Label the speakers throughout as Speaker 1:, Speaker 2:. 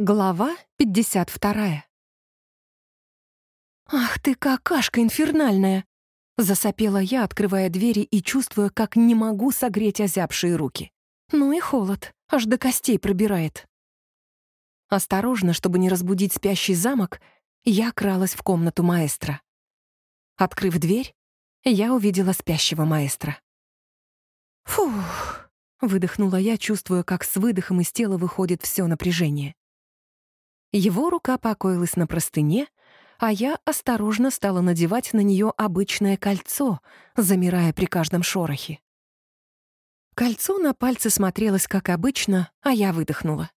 Speaker 1: Глава 52. «Ах ты, какашка инфернальная!» Засопела я, открывая двери и чувствуя, как не могу согреть озябшие руки. Ну и холод, аж до костей пробирает. Осторожно, чтобы не разбудить спящий замок, я кралась в комнату маэстро. Открыв дверь, я увидела спящего маэстро. «Фух!» — выдохнула я, чувствуя, как с выдохом из тела выходит все напряжение. Его рука покоилась на простыне, а я осторожно стала надевать на нее обычное кольцо, замирая при каждом шорохе. Кольцо на пальце смотрелось как обычно, а я выдохнула.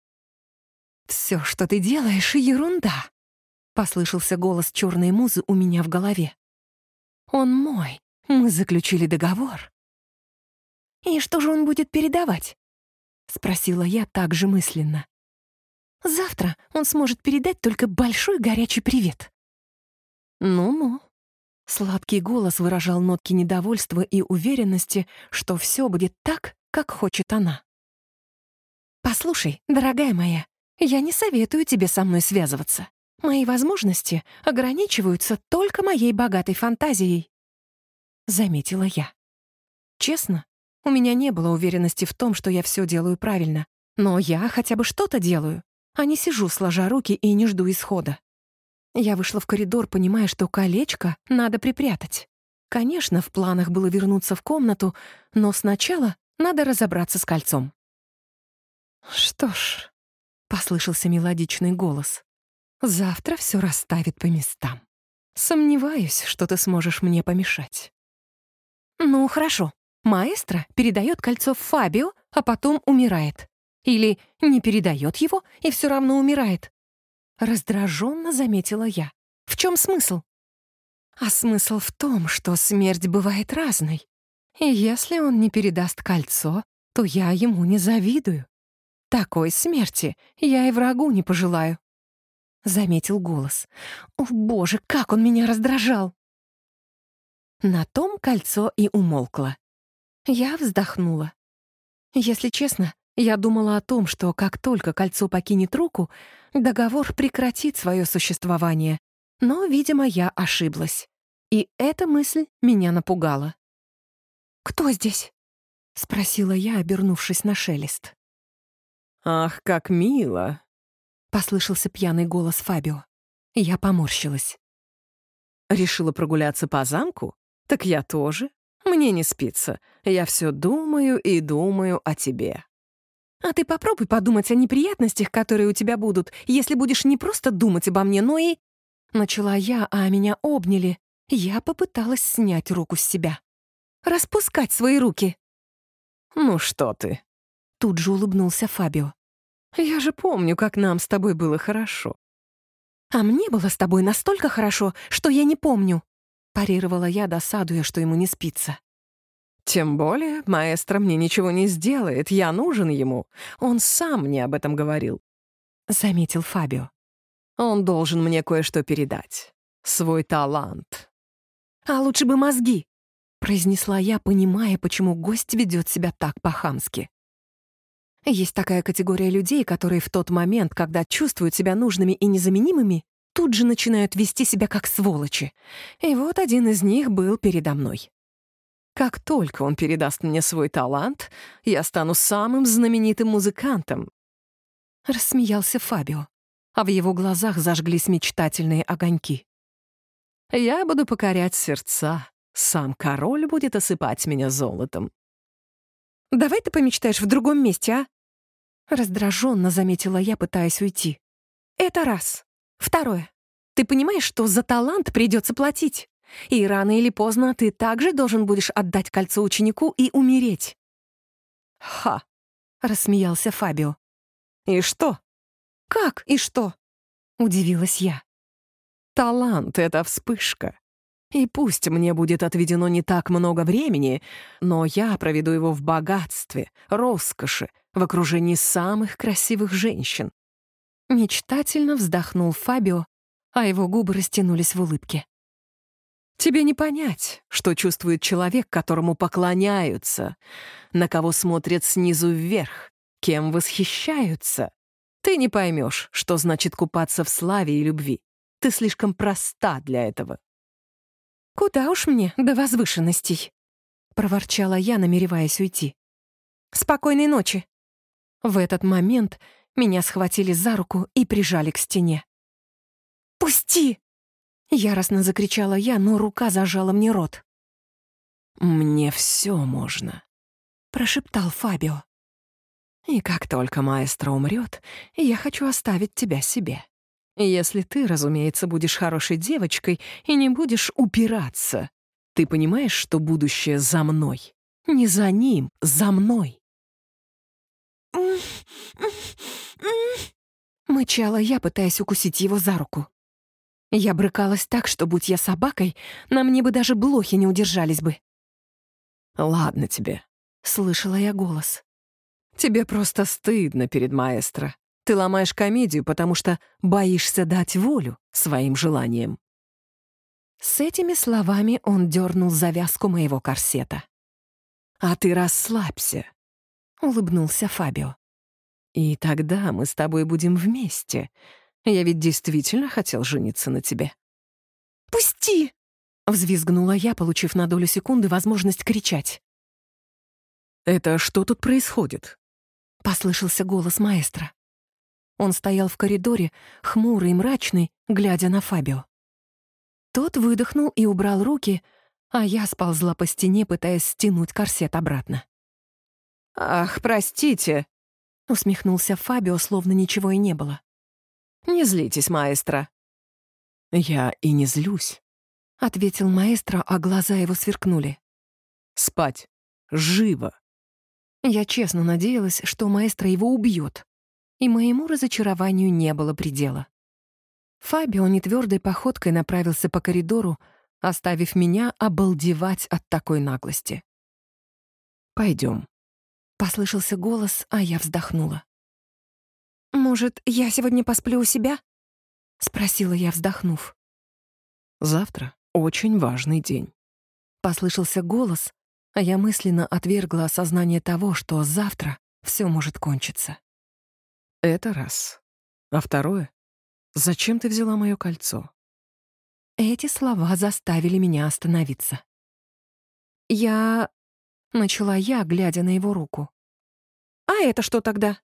Speaker 1: «Все, что ты делаешь, — ерунда!» — послышался голос черной музы у меня в голове. «Он мой. Мы заключили договор». «И что же он будет передавать?» — спросила я также мысленно. Завтра он сможет передать только большой горячий привет. Ну-ну. Сладкий голос выражал нотки недовольства и уверенности, что все будет так, как хочет она. «Послушай, дорогая моя, я не советую тебе со мной связываться. Мои возможности ограничиваются только моей богатой фантазией», — заметила я. Честно, у меня не было уверенности в том, что я все делаю правильно, но я хотя бы что-то делаю а не сижу, сложа руки и не жду исхода. Я вышла в коридор, понимая, что колечко надо припрятать. Конечно, в планах было вернуться в комнату, но сначала надо разобраться с кольцом. «Что ж», — послышался мелодичный голос, «завтра все расставит по местам. Сомневаюсь, что ты сможешь мне помешать». «Ну, хорошо. Маэстро передает кольцо Фабио, а потом умирает. Или не передает его и все равно умирает. Раздраженно заметила я. В чем смысл? А смысл в том, что смерть бывает разной. И если он не передаст кольцо, то я ему не завидую. Такой смерти я и врагу не пожелаю. Заметил голос. О, боже, как он меня раздражал! На том кольцо и умолкло. Я вздохнула. Если честно, я думала о том, что как только кольцо покинет руку, договор прекратит свое существование. Но, видимо, я ошиблась. И эта мысль меня напугала. «Кто здесь?» — спросила я, обернувшись на шелест.
Speaker 2: «Ах, как мило!»
Speaker 1: — послышался пьяный голос Фабио. Я поморщилась.
Speaker 2: «Решила прогуляться по замку? Так я тоже. Мне не спится. Я все думаю и думаю о тебе».
Speaker 1: А ты попробуй подумать о неприятностях, которые у тебя будут, если будешь не просто думать обо мне, но и...» Начала я, а меня обняли. Я попыталась снять руку с себя. «Распускать свои руки!»
Speaker 2: «Ну что ты?»
Speaker 1: Тут же улыбнулся Фабио.
Speaker 2: «Я же помню, как нам с тобой было хорошо».
Speaker 1: «А мне было с тобой настолько хорошо, что я не помню», парировала я, досадуя, что ему не спится.
Speaker 2: Тем более, маэстро мне ничего не сделает, я нужен ему. Он сам мне об этом говорил.
Speaker 1: Заметил Фабио.
Speaker 2: Он должен мне кое-что передать. Свой талант.
Speaker 1: А лучше бы мозги, произнесла я, понимая, почему гость ведет себя так по-хамски. Есть такая категория людей, которые в тот момент, когда чувствуют себя нужными и незаменимыми, тут же начинают вести себя как сволочи. И вот один из них был передо мной.
Speaker 2: Как только он передаст мне свой талант, я стану самым знаменитым музыкантом.
Speaker 1: Рассмеялся Фабио, а в его глазах зажглись мечтательные огоньки.
Speaker 2: Я буду покорять сердца, сам король будет осыпать меня золотом.
Speaker 1: «Давай ты помечтаешь в другом месте, а?» Раздраженно заметила я, пытаясь уйти. «Это раз. Второе. Ты понимаешь, что за талант придется платить?» И рано или поздно ты также должен будешь отдать кольцо ученику и умереть».
Speaker 2: «Ха!»
Speaker 1: — рассмеялся Фабио.
Speaker 2: «И что?»
Speaker 1: «Как и что?» — удивилась я.
Speaker 2: «Талант — это вспышка. И пусть мне будет отведено не так много времени, но я проведу его в богатстве, роскоши, в окружении самых красивых женщин».
Speaker 1: Мечтательно вздохнул Фабио, а его губы растянулись в улыбке.
Speaker 2: Тебе не понять, что чувствует человек, которому поклоняются, на кого смотрят снизу вверх, кем восхищаются. Ты не поймешь, что значит купаться в славе и любви. Ты слишком проста для этого.
Speaker 1: «Куда уж мне до возвышенностей?» — проворчала я, намереваясь уйти. «Спокойной ночи!» В этот момент меня схватили за руку и прижали к стене. «Пусти!» — яростно закричала я, но рука зажала мне рот.
Speaker 2: «Мне все можно», — прошептал Фабио. «И как только маэстро умрет, я хочу оставить тебя себе. Если ты, разумеется, будешь хорошей девочкой и не будешь упираться. Ты понимаешь, что будущее за мной? Не за ним, за мной».
Speaker 1: Мычала я, пытаясь укусить его за руку. Я брыкалась так, что, будь я собакой, на мне бы даже блохи не удержались бы.
Speaker 2: «Ладно тебе», — слышала я голос. «Тебе просто стыдно перед маэстро. Ты ломаешь комедию, потому что боишься дать волю своим желаниям».
Speaker 1: С этими словами он дернул завязку моего корсета.
Speaker 2: «А ты расслабься», — улыбнулся Фабио. «И тогда мы с тобой будем вместе. Я ведь действительно хотел жениться на тебе».
Speaker 1: «Пусти!» — взвизгнула я, получив на долю секунды возможность кричать.
Speaker 2: «Это что тут происходит?»
Speaker 1: — послышался голос маэстро. Он стоял в коридоре, хмурый и мрачный, глядя на Фабио. Тот выдохнул и убрал руки, а я сползла по стене, пытаясь стянуть корсет обратно.
Speaker 2: «Ах, простите!» — усмехнулся Фабио, словно ничего и не было. «Не злитесь, маэстро». «Я и не злюсь», — ответил маэстро, а глаза его сверкнули. «Спать. Живо!»
Speaker 1: Я честно надеялась, что маэстро его убьет, и моему разочарованию не было предела. Фабио нетвердой походкой направился по коридору, оставив меня обалдевать от такой наглости.
Speaker 2: «Пойдем», —
Speaker 1: послышался голос, а я вздохнула. «Может, я сегодня посплю у себя?» — спросила я, вздохнув.
Speaker 2: «Завтра очень важный день», — послышался голос, а я мысленно отвергла осознание того, что завтра все может кончиться. Это раз. А второе? Зачем ты взяла мое кольцо?
Speaker 1: Эти слова заставили меня остановиться. Я... Начала я, глядя на его руку. «А это что тогда?»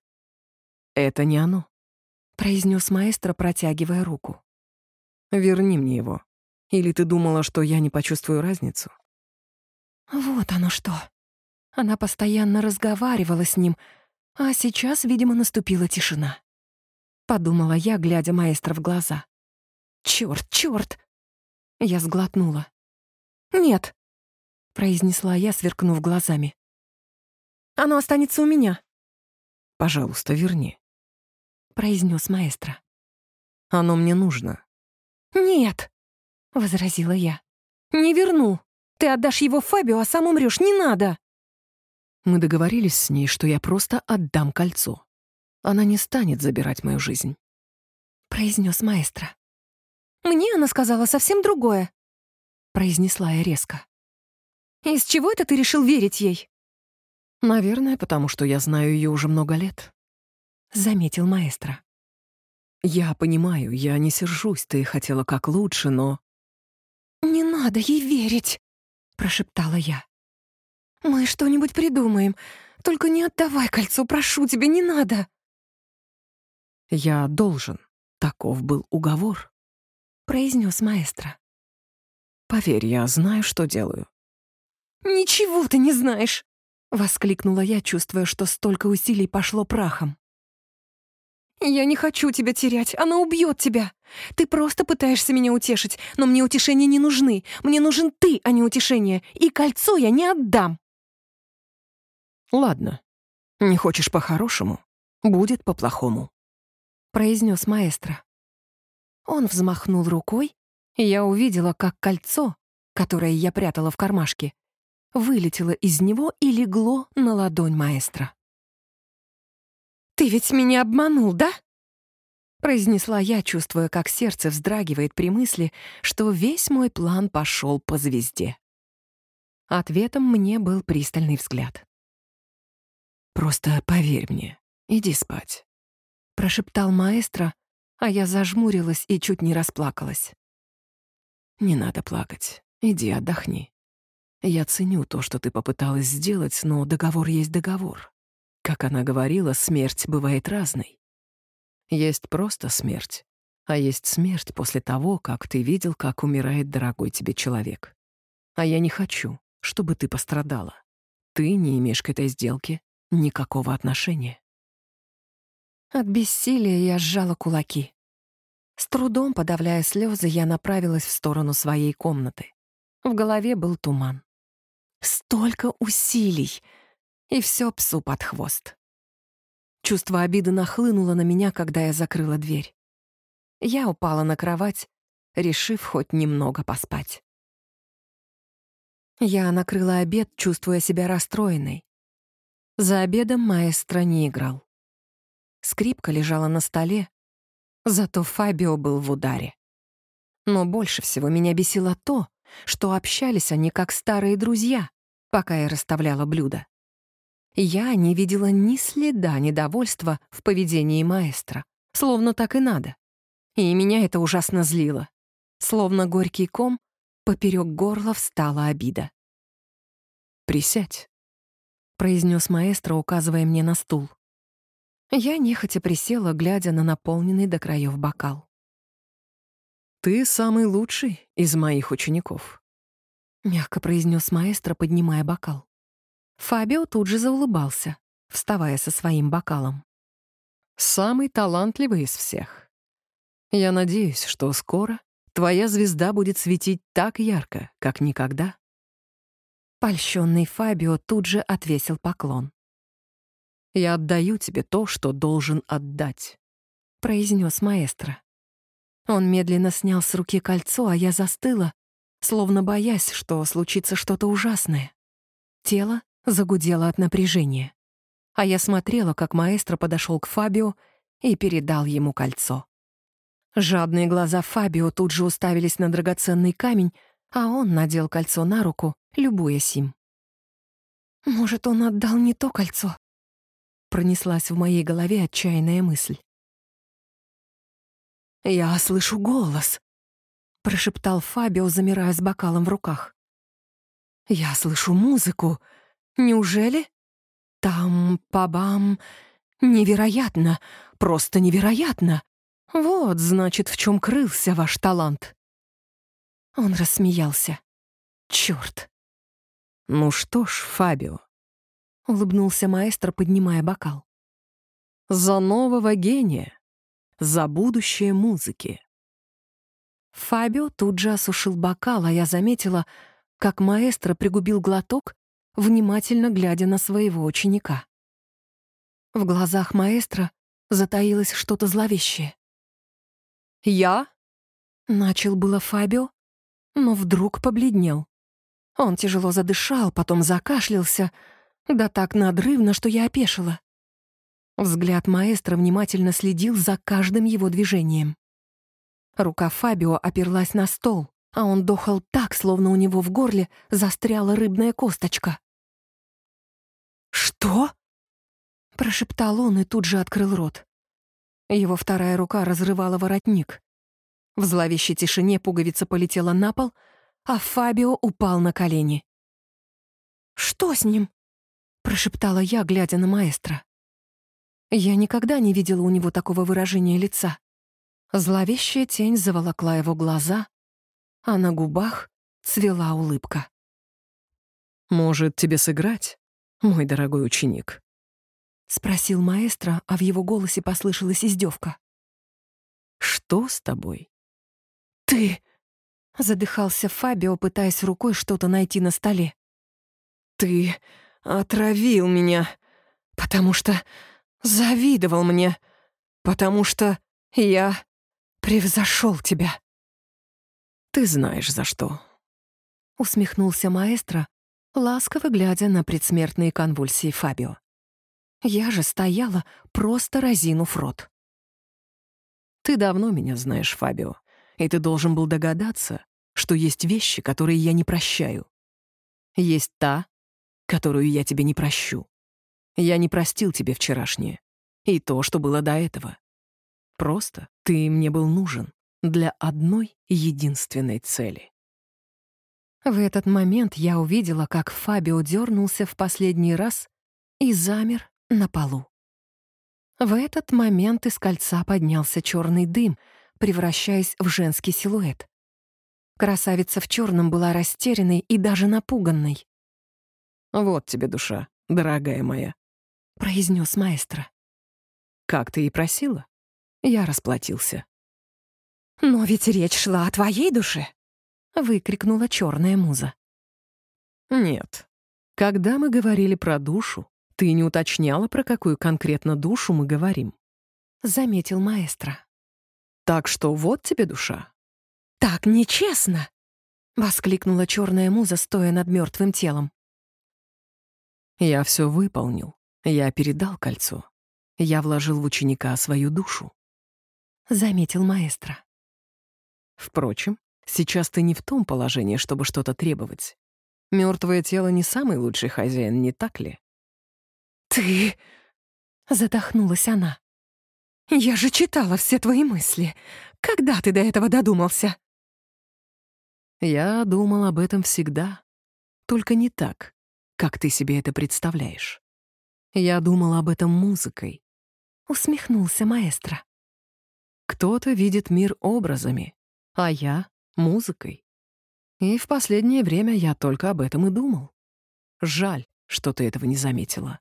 Speaker 2: «Это не оно», —
Speaker 1: произнес маэстро, протягивая руку.
Speaker 2: «Верни мне его. Или ты думала, что я не почувствую разницу?»
Speaker 1: Вот оно что. Она постоянно разговаривала с ним, а сейчас, видимо, наступила тишина. Подумала я, глядя маэстро в глаза. Чёрт, чёрт! Я сглотнула. «Нет», — произнесла я, сверкнув глазами. «Оно останется у меня».
Speaker 2: «Пожалуйста, верни», —
Speaker 1: произнес маэстро.
Speaker 2: «Оно мне нужно».
Speaker 1: «Нет», — возразила я. «Не верну». Ты отдашь его Фабио, а сам умрешь. Не надо!»
Speaker 2: Мы договорились с ней, что я просто отдам кольцо. Она не станет забирать мою жизнь.
Speaker 1: Произнес маэстро. «Мне она сказала совсем другое», — произнесла я резко. «Из чего это ты решил верить ей?»
Speaker 2: «Наверное, потому что я знаю ее уже много лет», — заметил маэстро. «Я понимаю, я не сержусь, ты хотела как лучше, но...»
Speaker 1: «Не надо ей верить!» прошептала я. «Мы что-нибудь придумаем. Только не отдавай кольцо, прошу тебя, не надо!»
Speaker 2: «Я должен. Таков был уговор», — произнес маэстро. «Поверь, я знаю, что делаю».
Speaker 1: «Ничего ты не знаешь!» — воскликнула я, чувствуя, что столько усилий пошло прахом. «Я не хочу тебя терять, она убьет тебя. Ты просто пытаешься меня утешить, но мне утешения не нужны. Мне нужен ты, а не утешение, и кольцо я не отдам».
Speaker 2: «Ладно, не хочешь по-хорошему, будет по-плохому», — произнес маэстро. Он взмахнул рукой, и я увидела, как кольцо, которое я прятала в кармашке, вылетело из него и легло на ладонь маэстро.
Speaker 1: «Ты ведь меня обманул, да?» Произнесла я, чувствуя, как сердце вздрагивает при мысли, что весь мой план пошел по звезде. Ответом мне был пристальный взгляд.
Speaker 2: «Просто поверь мне, иди спать»,
Speaker 1: прошептал маэстро, а я зажмурилась и чуть не расплакалась.
Speaker 2: «Не надо плакать. Иди отдохни. Я ценю то, что ты попыталась сделать, но договор есть договор. Как она говорила, смерть бывает разной. Есть просто смерть, а есть смерть после того, как ты видел, как умирает дорогой тебе человек. А я не хочу, чтобы ты пострадала. Ты не имеешь к этой сделке никакого отношения.
Speaker 1: От бессилия я сжала кулаки. С трудом подавляя слезы, я направилась в сторону своей комнаты. В голове был туман. Столько усилий! И все псу под хвост. Чувство обиды нахлынуло на меня, когда я закрыла дверь. Я упала на кровать, решив хоть немного поспать. Я накрыла обед, чувствуя себя расстроенной. За обедом маэстро не играл. Скрипка лежала на столе, Зато Фабио был в ударе. Но больше всего меня бесило то, что общались они как старые друзья, пока я расставляла блюда. Я не видела ни следа недовольства в поведении маэстро, словно так и надо. И меня это ужасно злило. Словно горький ком, поперек горла встала обида.
Speaker 2: «Присядь», —
Speaker 1: произнес маэстро, указывая мне на стул. Я нехотя присела, глядя на наполненный до краев бокал.
Speaker 2: «Ты самый лучший из моих учеников», —
Speaker 1: мягко произнес маэстро, поднимая бокал. Фабио тут же заулыбался, вставая со своим бокалом.
Speaker 2: «Самый талантливый из всех. Я надеюсь, что скоро твоя звезда будет светить так ярко, как никогда».
Speaker 1: Польщенный Фабио тут же отвесил поклон.
Speaker 2: Я отдаю тебе то, что должен отдать», —
Speaker 1: произнес маэстро. Он медленно снял с руки кольцо, а я застыла, словно боясь, что случится что-то ужасное. Тело загудело от напряжения, а я смотрела, как маэстро подошел к Фабио и передал ему кольцо. Жадные глаза Фабио тут же уставились на драгоценный камень, а он надел кольцо на руку, любуясь им. «Может, он отдал не то кольцо?» Пронеслась в моей голове отчаянная мысль. «Я слышу голос», — прошептал Фабио, замирая с бокалом в руках. «Я слышу музыку. Неужели? Там, пабам. Невероятно, просто невероятно. Вот, значит, в чем крылся ваш талант». Он рассмеялся. «Чёрт!»
Speaker 2: «Ну что ж, Фабио, —
Speaker 1: улыбнулся маэстро, поднимая бокал.
Speaker 2: «За нового гения! За будущее музыки!»
Speaker 1: Фабио тут же осушил бокал, а я заметила, как маэстро пригубил глоток, внимательно глядя на своего ученика. В глазах маэстро затаилось что-то зловещее.
Speaker 2: «Я?»
Speaker 1: — начал было Фабио, но вдруг побледнел. Он тяжело задышал, потом закашлялся — да так надрывно, что я опешила. Взгляд маэстро внимательно следил за каждым его движением. Рука Фабио оперлась на стол, а он дохал так, словно у него в горле застряла рыбная косточка. «Что?» — прошептал он и тут же открыл рот. Его вторая рука разрывала воротник. В зловещей тишине пуговица полетела на пол, а Фабио упал на колени. «Что с ним?» прошептала я, глядя на маэстро. Я никогда не видела у него такого выражения лица. Зловещая тень заволокла его глаза, а на губах цвела улыбка.
Speaker 2: «Может, тебе сыграть, мой дорогой ученик?»
Speaker 1: — спросил маэстро, а в его голосе послышалась издевка.
Speaker 2: «Что с тобой?»
Speaker 1: «Ты...» — задыхался Фабио, пытаясь рукой что-то найти на столе. «Ты отравил меня, потому что завидовал мне, потому что я превзошел тебя.
Speaker 2: Ты знаешь, за что.
Speaker 1: Усмехнулся маэстро, ласково глядя на предсмертные конвульсии Фабио. Я же стояла, просто разинув рот.
Speaker 2: Ты давно меня знаешь, Фабио, и ты должен был догадаться, что есть вещи, которые я не прощаю. Есть та, которую я тебе не прощу. Я не простил тебе вчерашнее. И то, что было до этого. Просто ты мне был нужен для одной единственной цели.
Speaker 1: В этот момент я увидела, как Фабио дернулся в последний раз и замер на полу. В этот момент из кольца поднялся черный дым, превращаясь в женский силуэт. Красавица в черном была растерянной и даже напуганной.
Speaker 2: «Вот тебе душа, дорогая моя», —
Speaker 1: произнес маэстро.
Speaker 2: «Как ты и просила?» Я расплатился.
Speaker 1: «Но ведь речь шла о твоей душе!» — выкрикнула черная муза.
Speaker 2: «Нет. Когда мы говорили про душу, ты не уточняла, про какую конкретно душу мы говорим», —
Speaker 1: заметил маэстро.
Speaker 2: «Так что вот тебе душа».
Speaker 1: «Так нечестно!» — воскликнула черная муза, стоя над мертвым телом.
Speaker 2: «Я все выполнил. Я передал кольцо. Я вложил в ученика свою душу», — заметил маэстро. «Впрочем, сейчас ты не в том положении, чтобы что-то требовать. Мертвое тело не самый лучший хозяин, не так ли?»
Speaker 1: «Ты...» — задохнулась она. «Я же читала все твои мысли. Когда ты до этого додумался?»
Speaker 2: «Я думал об этом всегда. Только не так, как ты себе это представляешь. Я думал об этом музыкой», — усмехнулся маэстро. «Кто-то видит мир образами, а я — музыкой. И в последнее время я только об этом и думал. Жаль, что ты этого не заметила».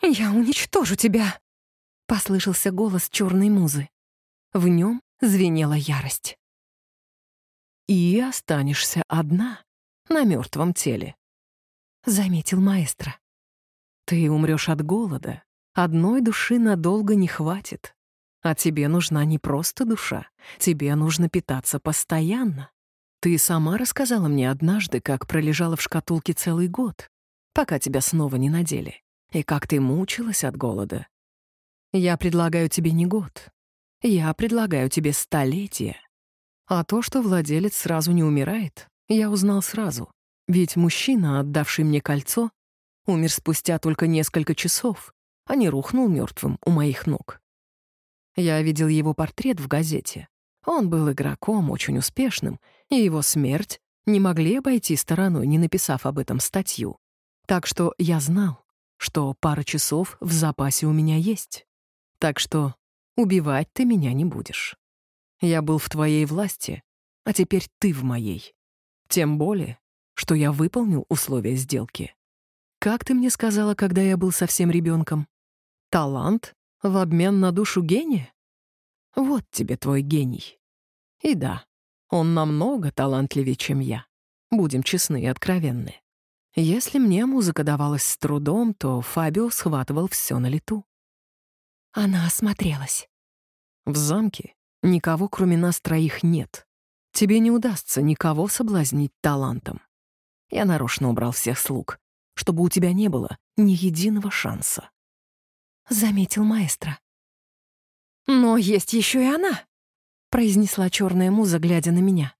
Speaker 1: «Я уничтожу тебя!» — послышался голос черной музы. В нем звенела ярость.
Speaker 2: «И останешься одна на мертвом теле», — заметил маэстро. «Ты умрешь от голода. Одной души надолго не хватит. А тебе нужна не просто душа, тебе нужно питаться постоянно. Ты сама рассказала мне однажды, как пролежала в шкатулке целый год, пока тебя снова не надели. И как ты мучилась от голода. Я предлагаю тебе не год. Я предлагаю тебе столетие. А то, что владелец сразу не умирает, я узнал сразу. Ведь мужчина, отдавший мне кольцо, умер спустя только несколько часов, а не рухнул мертвым у моих ног. Я видел его портрет в газете. Он был игроком, очень успешным, и его смерть не могли обойти стороной, не написав об этом статью. Так что я знал, что пара часов в запасе у меня есть. Так что убивать ты меня не будешь. Я был в твоей власти, а теперь ты в моей. Тем более, что я выполнил условия сделки. Как ты мне сказала, когда я был совсем ребенком? Талант в обмен на душу гения? Вот тебе твой гений. И да, он намного талантливее, чем я. Будем честны и откровенны. Если мне музыка давалась с трудом, то Фабио схватывал все на лету.
Speaker 1: Она осмотрелась.
Speaker 2: В замке никого, кроме нас троих, нет. Тебе не удастся никого соблазнить талантом. Я нарочно убрал всех слуг, чтобы у тебя не было ни единого шанса.
Speaker 1: Заметил маэстро. Но есть еще и она, произнесла черная муза, глядя на меня.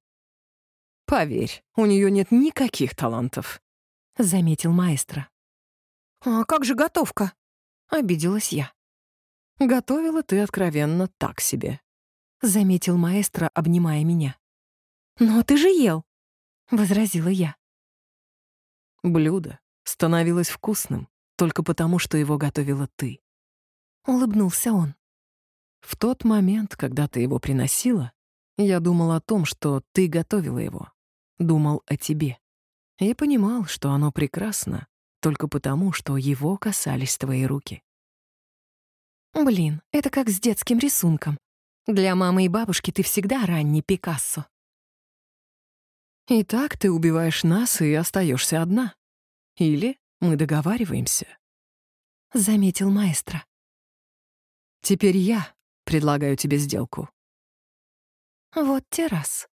Speaker 2: Поверь, у нее нет никаких талантов.
Speaker 1: — заметил маэстро. «А как же готовка?» — обиделась я.
Speaker 2: «Готовила ты откровенно так себе», — заметил маэстро, обнимая меня.
Speaker 1: «Но ты же ел», — возразила я.
Speaker 2: Блюдо становилось вкусным только потому, что его готовила ты.
Speaker 1: Улыбнулся он.
Speaker 2: В тот момент, когда ты его приносила, я думал о том, что ты готовила его. Думал о тебе и понимал, что оно прекрасно только потому, что его касались твои руки.
Speaker 1: Блин, это как с детским рисунком. Для мамы и бабушки ты всегда ранний Пикассо.
Speaker 2: И так ты убиваешь нас и остаешься одна. Или мы договариваемся.
Speaker 1: Заметил маэстро.
Speaker 2: Теперь я предлагаю тебе сделку.
Speaker 1: Вот те раз.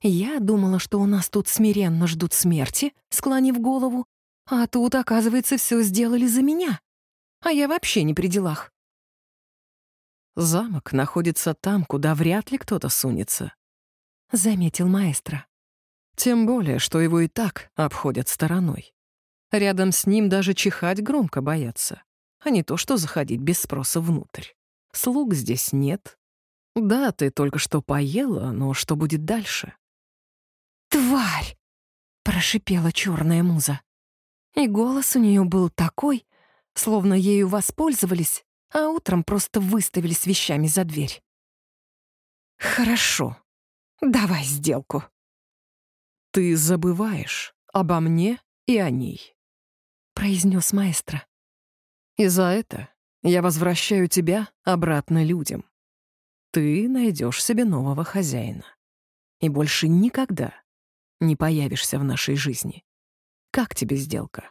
Speaker 1: Я думала, что у нас тут смиренно ждут смерти, склонив голову, а тут, оказывается, все сделали за меня. А я вообще не при делах.
Speaker 2: Замок находится там, куда вряд ли кто-то сунется, — заметил маэстро. Тем более, что его и так обходят стороной. Рядом с ним даже чихать громко боятся, а не то, что заходить без спроса внутрь. Слуг здесь нет. Да, ты только что поела, но что будет дальше?
Speaker 1: «Тварь!» — прошипела черная муза. И голос у нее был такой, словно ею воспользовались, а утром просто выставили с вещами за дверь. «Хорошо, давай сделку».
Speaker 2: «Ты забываешь обо мне и о ней», — произнес маэстро. «И за это я возвращаю тебя обратно людям. Ты найдешь себе нового хозяина. И больше никогда не появишься в нашей жизни. Как тебе сделка?»